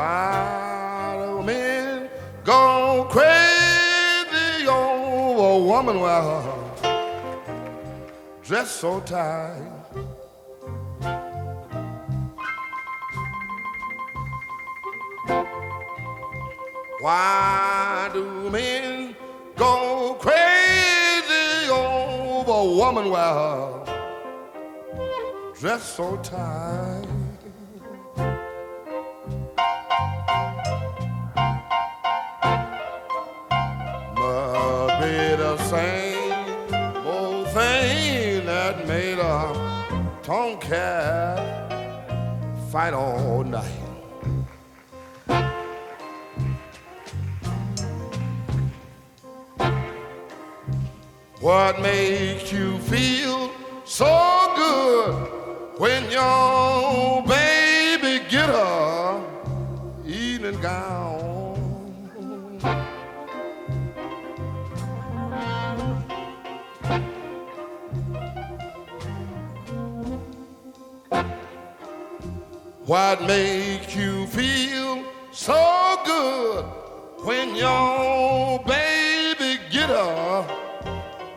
Why do men go crazy over a woman with her dress so tight? Why do men go crazy over a woman with her dress so tight? Same old thing that made a tomcat fight all night. What makes you feel so good when your baby get her evening gown? What makes you feel so good when your baby get a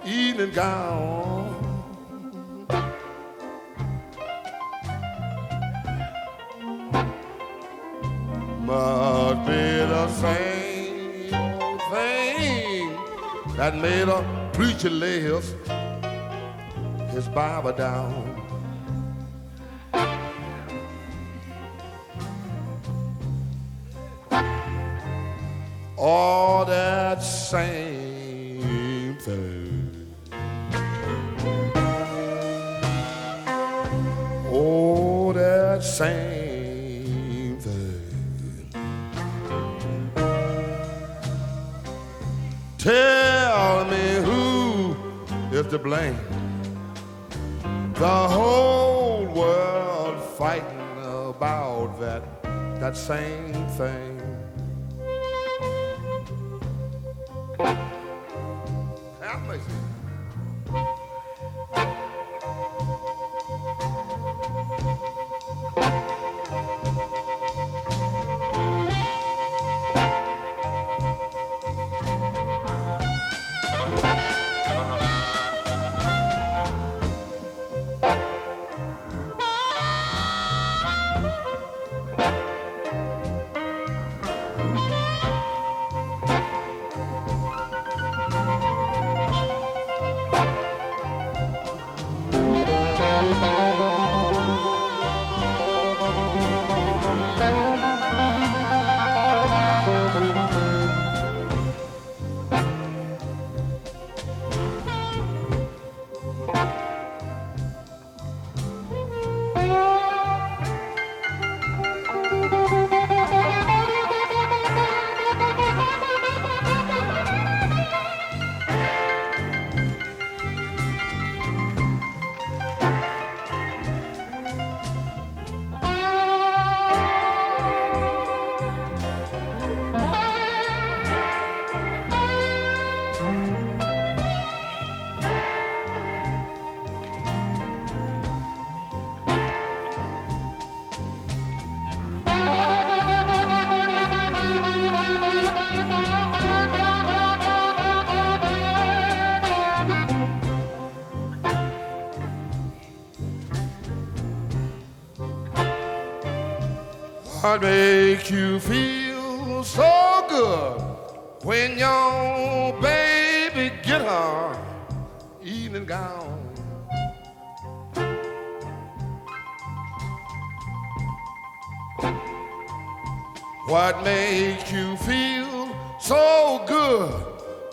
evening gown? Must be the same thing that made a preacher lay his, his Bible down. All that same thing. Oh, that same thing. Tell me who is to blame. The whole world fighting about that that same thing. Have mercy. What makes you feel so good when your baby get her evening gown? What makes you feel so good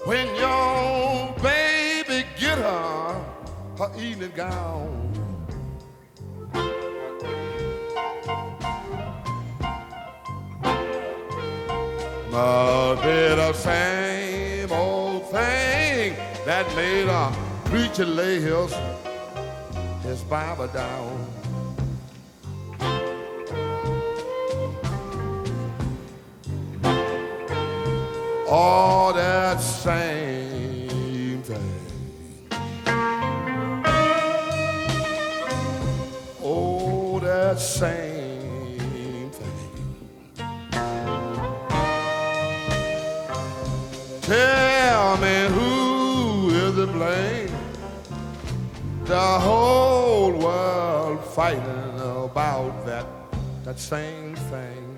when your baby get her her evening gown? Must be the same old thing that made a preacher lay his, his Bible down. All that same thing. Oh, that same Tell me who is to blame? The whole world fighting about that that same thing.